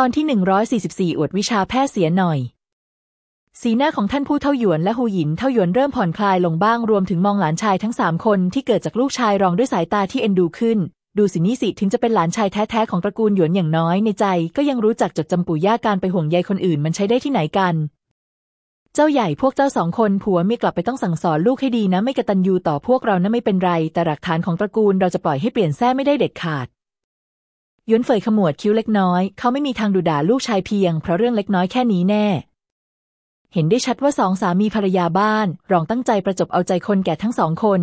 ตอนที่ 144 อวดวิชาแพทย์เสียหน่อย สีหน้าของท่านผู้เท่าหยวนและหูหยินเท่าหยวนเริ่มผ่อนคลายลงบ้างรวมถึงมองหลานชายทั้งสามคนที่เกิดจากลูกชายรองด้วยสายตาที่เอ็นดูขึ้น ดูสินี่สิถึงจะเป็นหลานชายแท้ๆของตระกูลหยวนอย่างน้อยในใจ ก็ยังรู้จักจดจำปู่ย่าการไปห่วงใยคนอื่นมันใช้ได้ที่ไหนกัน เจ้าใหญ่พวกเจ้าสองคนผัวเมีกลับไปต้องสั่งสอนลูกให้ดีนะ ไม่กระตันยูต่อพวกเรานะไม่เป็นไร แต่หลักฐานของตระกูลเราจะปล่อยให้เปลี่ยนแท้ไม่ได้เด็ดขาด ยวนเฟยขมวดคิ้วเล็กน้อย เขาไม่มีทางดูด่าลูกชายเพียงเพราะเรื่องเล็กน้อยแค่นี้แน่ เห็นได้ชัดว่าสองสามีภรรยาบ้านรองตั้งใจประจบเอาใจคนแก่ทั้งสองคน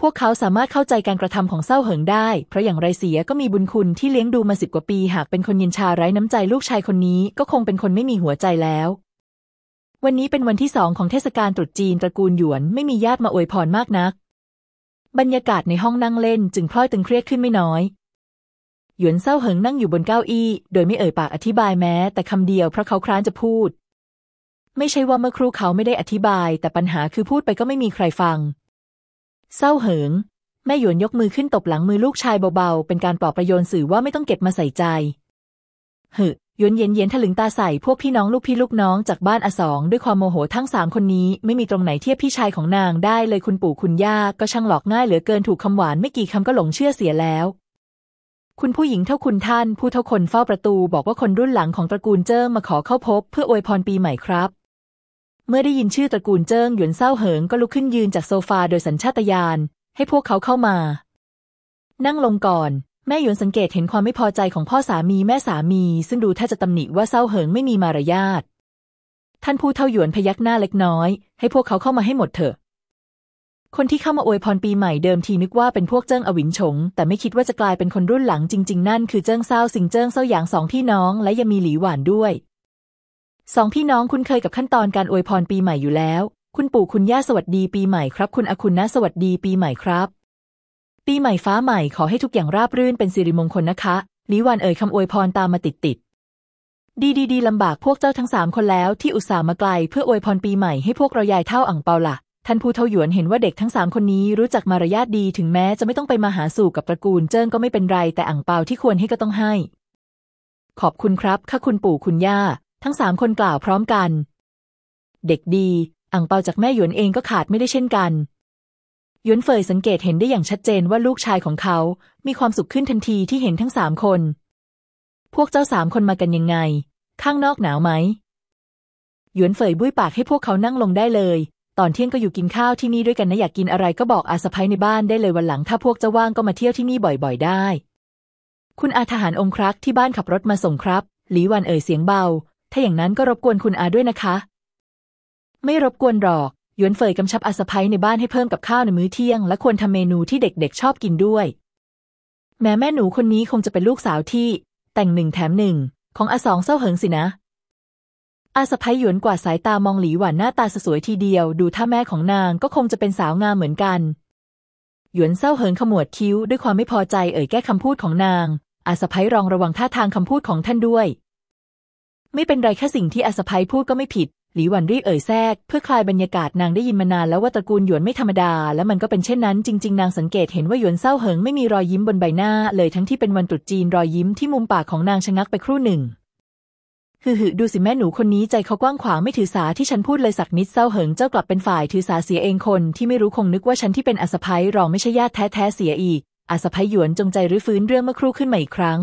พวกเขาสามารถเข้าใจการกระทำของเศร้าเหิงได้ เพราะอย่างไรเสียก็มีบุญคุณที่เลี้ยงดูมาสิบกว่าปี หากเป็นคนยินชาไร้น้ำใจลูกชายคนนี้ก็คงเป็นคนไม่มีหัวใจแล้ววันนี้เป็นวันที่สองของเทศกาลตรุษจีนตระกูลหยวนไม่มีญาติมาอวยพรมากนัก บรรยากาศในห้องนั่งเล่นจึงพลอยตึงเครียดขึ้นไม่น้อย หยวนเศร้าเหิงนั่งอยู่บนเก้าอี้ โดยไม่เอ่ยปากอธิบายแม้ แต่คำเดียวเพราะเขาคร้านจะพูด ไม่ใช่ว่าเมื่อครู่เขาไม่ได้อธิบาย แต่ปัญหาคือพูดไปก็ไม่มีใครฟัง เศร้าเหิง แม่หยวนยกมือขึ้นตบหลังมือลูกชายเบาๆ เป็นการปลอบประโยนสื่อว่าไม่ต้องเก็บมาใส่ใจหึหยวนเย็นเย็นถลึงตาใส่พวกพี่น้องลูกพี่ลูกน้องจากบ้านอสองด้วยความโมโหทั้งสามคนนี้ ไม่มีตรงไหนเทียบพี่ชายของนางได้เลยคุณปู่คุณย่าก็ช่างหลอกง่ายเหลือเกินถูกคำหวานไม่กี่คำก็หลงเชื่อเสียแล้ว คุณผู้หญิงเท่าคุณท่าน ผู้เท่าคนเฝ้าประตู บอกว่าคนรุ่นหลังของตระกูลเจิ้งมาขอเข้าพบ เพื่ออวยพรปีใหม่ครับ เมื่อได้ยินชื่อตระกูลเจิ้งหยวนเศร้าเหิงก็ลุกขึ้นยืนจากโซฟาโดยสัญชาตญาณให้พวกเขาเข้ามา นั่งลงก่อนแม่หยวนสังเกตเห็นความไม่พอใจของพ่อสามีแม่สามี ซึ่งดูถ้าจะตำหนิว่าเศร้าเหิงไม่มีมารยาทท่านผู้เท่าหยวนพยักหน้าเล็กน้อย ให้พวกเขาเข้ามาให้หมดเถอะ คนที่เข้ามาอวยพรปีใหม่เดิมทีนึกว่าเป็นพวกเจิ้งอวินฉง แต่ไม่คิดว่าจะกลายเป็นคนรุ่นหลังจริง ๆ นั่นคือเจิ้งเศร้าสิงเจิ้งเศร้าหยางสองพี่น้อง และยังมีหลีหวานด้วยสองพี่น้องคุ้นเคยกับขั้นตอนการอวยพรปีใหม่อยู่แล้ว คุณปู่คุณย่าสวัสดีปีใหม่ครับ คุณอาคุณนะสวัสดีปีใหม่ครับ ปีใหม่ฟ้าใหม่ขอให้ทุกอย่างราบรื่นเป็นสิริมงคลนะคะหลีหวานเอ่ยคำอวยพรตามมาติดติดดีดีดีลำบากพวกเจ้าทั้งสามคนแล้วที่อุตส่าห์มาไกลเพื่ออวยพรปีใหม่ให้พวกเรายายเท่าอ่างเปาละ่ะ ท่านผู้เท่าหยวนเห็นว่าเด็กทั้งสามคนนี้รู้จักมารยาทดีถึงแม้จะไม่ต้องไปมาหาสู่กับตระกูลเจิ้งก็ไม่เป็นไร แต่อ่างเปาที่ควรให้ก็ต้องให้ ขอบคุณครับข้าคุณปู่คุณย่า ทั้งสามคนกล่าวพร้อมกัน เด็กดีอ่างเปาจากแม่หยวนเองก็ขาดไม่ได้เช่นกันหยวนเฟยสังเกตเห็นได้อย่างชัดเจนว่าลูกชายของเขา มีความสุขขึ้นทันทีที่เห็นทั้งสามคน พวกเจ้าสามคนมากันยังไง ข้างนอกหนาวไหมหยวนเฟยบุ้ยปากให้พวกเขานั่งลงได้เลย ตอนเที่ยงก็อยู่กินข้าวที่นี่ด้วยกันนะอยากกินอะไรก็บอกอาสะพ้ยในบ้านได้เลยวันหลัง ถ้าพวกจะว่างก็มาเที่ยวที่นี่บ่อยๆได้ คุณอาทหารองครักษ์ที่บ้านขับรถมาส่งครับหลีวันเอ่ยเสียงเบา ถ้าอย่างนั้นก็รบกวนคุณอาด้วยนะคะ ไม่รบกวนหรอกยวนเฟยกำชับอาสะพ้ยในบ้านให้เพิ่มกับข้าวในมื้อเที่ยง และควรทำเมนูที่เด็กๆ ชอบกินด้วย แม้แม่หนูคนนี้คงจะเป็นลูกสาวที่ แต่งหนึ่งแถมหนึ่งของอาสองเศร้าเหิงสินะ อาสะพ้ยหยวนกว่าสายตามองหลีหวานหน้าตาสวยทีเดียว ดูท่าแม่ของนางก็คงจะเป็นสาวงามเหมือนกัน หยวนเศร้าเหินขมวดคิ้วด้วยความไม่พอใจเอ่ยแก้คำพูดของนาง อาสะพ้ยรองระวังท่าทางคำพูดของท่านด้วย ไม่เป็นไรแค่สิ่งที่อาสะพ้ยพูดก็ไม่ผิด หลีหวันรีบเอ่ยแทรก เพื่อคลายบรรยากาศนางได้ยินมานานแล้วว่าตระกูลหยวนไม่ธรรมดา และมันก็เป็นเช่นนั้นจริง ๆ นางสังเกตเห็นว่าหยวนเศร้าเหิงไม่มีรอยยิ้มบนใบหน้า เลยทั้งที่เป็นวันตรุษจีนรอยยิ้มที่มุมปากของนางชะงักไปครู่หนึ่ง ฮือหือดูสิแม่หนูคนนี้ใจเขากว้างขวางไม่ถือสาที่ฉันพูดเลยสักนิดเศร้าเหิงเจ้ากลับเป็นฝ่ายถือสาเสียเองคนที่ไม่รู้คงนึกว่าฉันที่เป็นอาสะพ้ยรองไม่ใช่ญาติแท้แท้เสียอีกอาสะพ้ยหยวนจงใจรื้อฟื้นเรื่องเมื่อครู่ขึ้นมาอีกครั้ง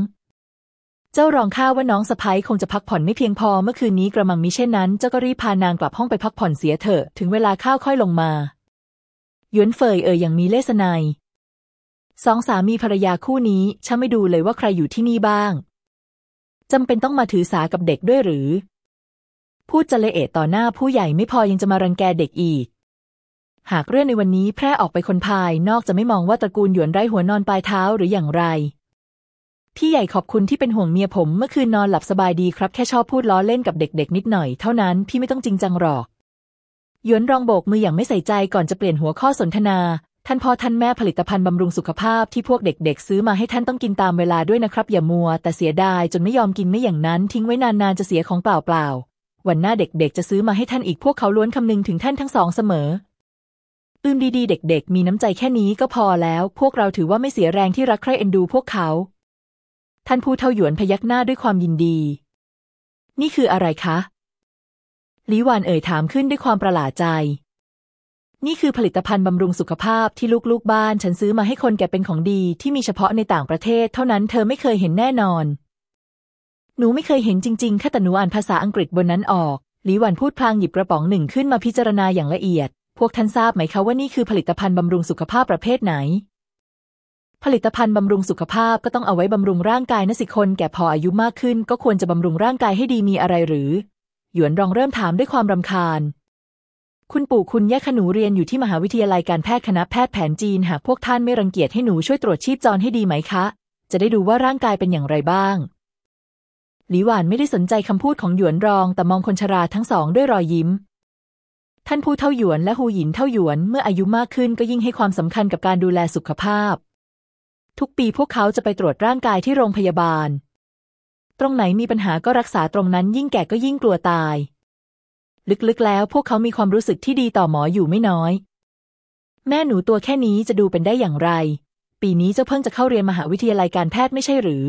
เจ้ารองข้าว่าน้องสะพ้ยคงจะพักผ่อนไม่เพียงพอเมื่อคืนนี้กระมังมิเช่นนั้นเจ้าก็รีบพานางกลับห้องไปพักผ่อนเสียเถอะถึงเวลาข้าวค่อยลงมาหยวนเฟยเอ่ยอย่างมีเลสนายสองสามีภรรยาคู่นี้ช่างไม่ดูเลยว่าใครอยู่ที่นี่บ้าง จำเป็นต้องมาถือสากับเด็กด้วยหรือ พูดจะละเอะต่อหน้าผู้ใหญ่ไม่พอยังจะมารังแกเด็กอีก หากเรื่องในวันนี้แพร่ออกไปคนภาย นอกจะไม่มองว่าตระกูลหยวนไร้หัวนอนปลายเท้าหรืออย่างไร พี่ใหญ่ขอบคุณที่เป็นห่วงเมียผม เมื่อคืนนอนหลับสบายดีครับ แค่ชอบพูดล้อเล่นกับเด็กๆ นิดหน่อยเท่านั้นพี่ไม่ต้องจริงจังหรอกหยวนรองโบกมืออย่างไม่ใส่ใจก่อนจะเปลี่ยนหัวข้อสนทนา ท่านพ่อท่านแม่ผลิตภัณฑ์บำรุงสุขภาพที่พวกเด็กๆ ซื้อมาให้ท่านต้องกินตามเวลาด้วยนะครับ อย่ามัว แต่เสียดายจนไม่ยอมกินไม่อย่างนั้น ทิ้งไว้นานๆจะเสียของเปล่าๆวันหน้าเด็กๆ จะซื้อมาให้ท่านอีกพวกเขาล้วนคำนึงถึงท่านทั้งสองเสมออืมดีๆ เด็ก ๆ มีน้ำใจแค่นี้ก็พอแล้ว พวกเราถือว่าไม่เสียแรงที่รักใคร่เอ็นดูพวกเขา ท่านผู้เท่าหยวนพยักหน้าด้วยความยินดี นี่คืออะไรคะลีหวานเอ่ยถามขึ้นด้วยความประหลาดใจ นี่คือผลิตภัณฑ์บำรุงสุขภาพที่ลูกๆบ้าน ฉันซื้อมาให้คนแก่เป็นของดีที่มีเฉพาะในต่างประเทศ เท่านั้นเธอไม่เคยเห็นแน่นอน หนูไม่เคยเห็นจริงๆแค่แต่หนูอ่านภาษาอังกฤษบนนั้นออกหลีหวันพูดพลางหยิบกระป๋องหนึ่งขึ้นมาพิจารณาอย่างละเอียด พวกท่านทราบไหมคะว่านี่คือผลิตภัณฑ์บำรุงสุขภาพประเภทไหน ผลิตภัณฑ์บำรุงสุขภาพก็ต้องเอาไว้บำรุงร่างกายนะสิคนแก่พออายุมากขึ้น ก็ควรจะบำรุงร่างกายให้ดีมีอะไรหรือ หยวนรองเริ่มถามด้วยความรำคาญ คุณปู่คุณย่าขนูเรียนอยู่ที่มหาวิทยาลัยการแพทย์คณะแพทย์แผนจีน หากพวกท่านไม่รังเกียจให้หนูช่วยตรวจชีพจรให้ดีไหมคะ จะได้ดูว่าร่างกายเป็นอย่างไรบ้าง หลีหวานไม่ได้สนใจคำพูดของหยวนรอง แต่มองคนชราทั้งสองด้วยรอยยิ้ม ท่านผู้เท่าหยวนและหูหยินเท่าหยวนเมื่ออายุมากขึ้นก็ยิ่งให้ความสำคัญกับการดูแลสุขภาพ ทุกปีพวกเขาจะไปตรวจร่างกายที่โรงพยาบาล ตรงไหนมีปัญหาก็รักษาตรงนั้นยิ่งแก่ก็ยิ่งกลัวตาย ลึกๆแล้วพวกเขามีความรู้สึกที่ดีต่อหมออยู่ไม่น้อย แม่หนูตัวแค่นี้จะดูเป็นได้อย่างไร ปีนี้เจ้าเพิ่งจะเข้าเรียนมหาวิทยาลัยการแพทย์ไม่ใช่หรือ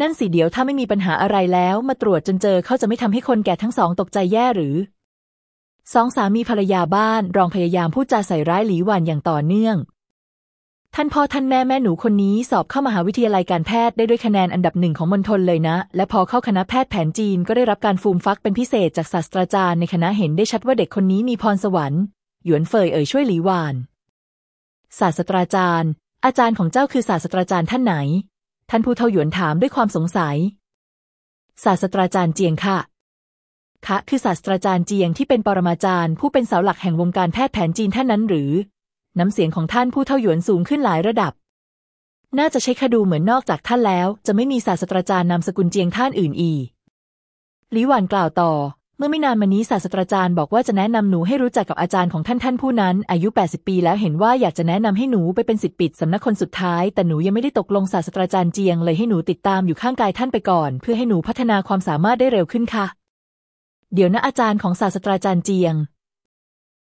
นั่นสิเดี๋ยวถ้าไม่มีปัญหาอะไรแล้วมาตรวจจนเจอเขาจะไม่ทำให้คนแก่ทั้งสองตกใจแย่หรือสองสามีภรรยาบ้านรองพยายามพูดจาใส่ร้ายหลีหวันอย่างต่อเนื่อง ท่านพ่อท่านแม่แม่หนูคนนี้สอบเข้ามหาวิทยาลัยการแพทย์ได้ด้วยคะแนนอันดับหนึ่งของมณฑลเลยนะ และพอเข้าคณะแพทย์แผนจีนก็ได้รับการฟูมฟักเป็นพิเศษจากศาสตราจารย์ในคณะเห็นได้ชัดว่าเด็กคนนี้มีพรสวรรค์ หยวนเฟยเอ่ยช่วยหลีหวาน ศาสตราจารย์ อาจารย์ของเจ้าคือศาสตราจารย์ท่านไหน ท่านผู้เท่าหยวนถามด้วยความสงสัย ศาสตราจารย์เจียงค่ะคะคือศาสตราจารย์เจียงที่เป็นปรมาจารย์ ผู้เป็นเสาหลักแห่งวงการแพทย์แผนจีนท่านนั้นหรือ น้ำเสียงของท่านผู้เท่าหยวนสูงขึ้นหลายระดับ น่าจะใช้คดูเหมือนนอกจากท่านแล้ว จะไม่มีศาสตราจารย์นามสกุลเจียงท่านอื่นอีกลิหวานกล่าวต่อ เมื่อไม่นานมานี้ศาสตราจารย์บอกว่าจะแนะนำหนูให้รู้จักกับอาจารย์ของท่านท่านผู้นั้น อายุ 80 ปีแล้วเห็นว่าอยากจะแนะนำให้หนูไปเป็นสิทธิ์ปิดสำนักคนสุดท้าย แต่หนูยังไม่ได้ตกลงศาสตราจารย์เจียงเลยให้หนูติดตามอยู่ข้างกายท่านไปก่อน เพื่อให้หนูพัฒนาความสามารถได้เร็วขึ้นค่ะ เดี๋ยวนะอาจารย์ของศาสตราจารย์เจียง